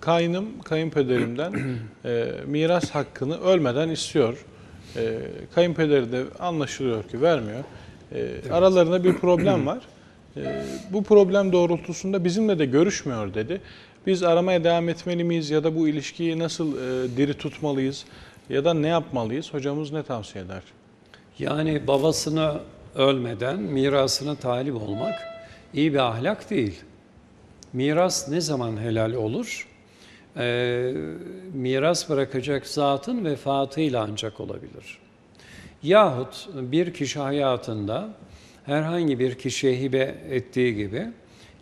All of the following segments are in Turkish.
kaynım kayınpederimden e, miras hakkını ölmeden istiyor. E, kayınpederi de anlaşılıyor ki vermiyor. E, aralarında bir problem var. E, bu problem doğrultusunda bizimle de görüşmüyor dedi. Biz aramaya devam etmeli miyiz ya da bu ilişkiyi nasıl e, diri tutmalıyız ya da ne yapmalıyız? Hocamız ne tavsiye eder? Yani babasına ölmeden mirasına talip olmak iyi bir ahlak değil. Miras ne zaman helal olur? Ee, miras bırakacak zatın vefatıyla ancak olabilir. Yahut bir kişi hayatında herhangi bir kişiye hibe ettiği gibi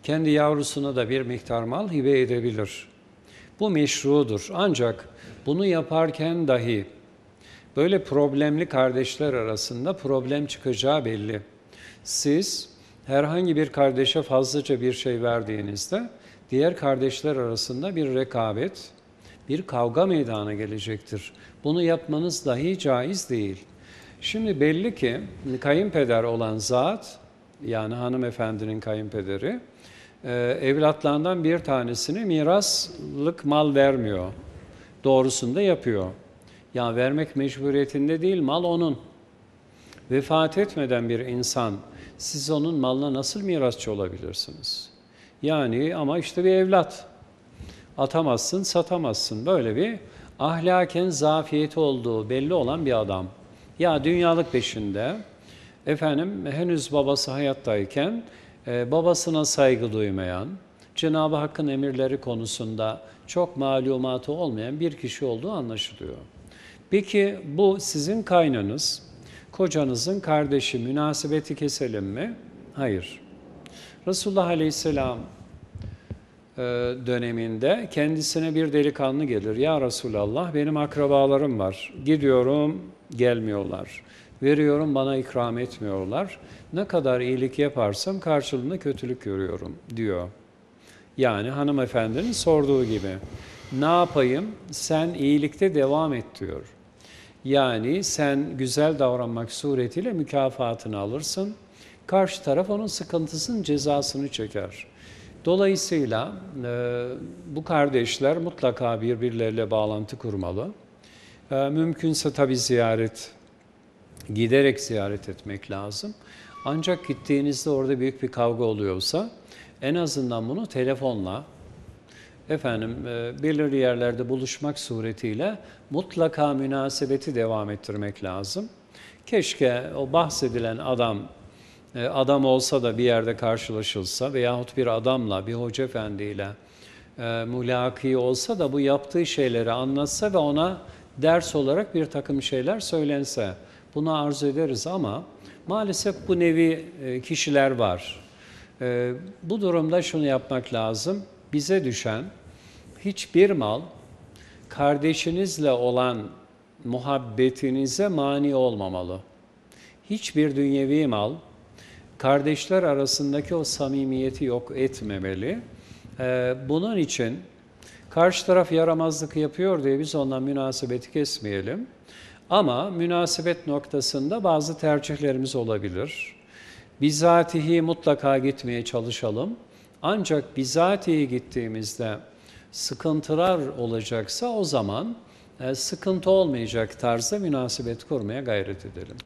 kendi yavrusuna da bir miktar mal hibe edebilir. Bu meşrudur. Ancak bunu yaparken dahi böyle problemli kardeşler arasında problem çıkacağı belli. Siz herhangi bir kardeşe fazlaca bir şey verdiğinizde diğer kardeşler arasında bir rekabet, bir kavga meydana gelecektir. Bunu yapmanız dahi caiz değil. Şimdi belli ki kayınpeder olan zat, yani hanımefendinin kayınpederi, e, evlatlarından bir tanesine miraslık mal vermiyor. Doğrusunu da yapıyor. Yani vermek mecburiyetinde değil, mal onun. Vefat etmeden bir insan, siz onun malına nasıl mirasçı olabilirsiniz? Yani ama işte bir evlat. Atamazsın, satamazsın. Böyle bir ahlaken zafiyeti olduğu belli olan bir adam. Ya dünyalık peşinde, efendim henüz babası hayattayken e, babasına saygı duymayan, Cenab-ı Hakk'ın emirleri konusunda çok malumatı olmayan bir kişi olduğu anlaşılıyor. Peki bu sizin kaynınız, kocanızın kardeşi münasebeti keselim mi? Hayır. Resulullah Aleyhisselam e, döneminde kendisine bir delikanlı gelir. Ya Resulallah benim akrabalarım var. Gidiyorum gelmiyorlar. Veriyorum bana ikram etmiyorlar. Ne kadar iyilik yaparsam karşılığında kötülük görüyorum diyor. Yani hanımefendinin sorduğu gibi. Ne yapayım? Sen iyilikte devam et diyor. Yani sen güzel davranmak suretiyle mükafatını alırsın. Karşı taraf onun sıkıntısının cezasını çeker. Dolayısıyla e, bu kardeşler mutlaka birbirleriyle bağlantı kurmalı. E, mümkünse tabi ziyaret, giderek ziyaret etmek lazım. Ancak gittiğinizde orada büyük bir kavga oluyorsa en azından bunu telefonla, efendim e, belirli yerlerde buluşmak suretiyle mutlaka münasebeti devam ettirmek lazım. Keşke o bahsedilen adam adam olsa da bir yerde karşılaşılsa veyahut bir adamla, bir hoca efendiyle e, mulaki olsa da bu yaptığı şeyleri anlatsa ve ona ders olarak bir takım şeyler söylense. Bunu arzu ederiz ama maalesef bu nevi e, kişiler var. E, bu durumda şunu yapmak lazım. Bize düşen hiçbir mal kardeşinizle olan muhabbetinize mani olmamalı. Hiçbir dünyevi mal kardeşler arasındaki o samimiyeti yok etmemeli. Ee, bunun için karşı taraf yaramazlık yapıyor diye biz ondan münasebeti kesmeyelim. Ama münasebet noktasında bazı tercihlerimiz olabilir. Bizatihi mutlaka gitmeye çalışalım. Ancak bizatihi gittiğimizde sıkıntılar olacaksa o zaman e, sıkıntı olmayacak tarzda münasebet kurmaya gayret edelim.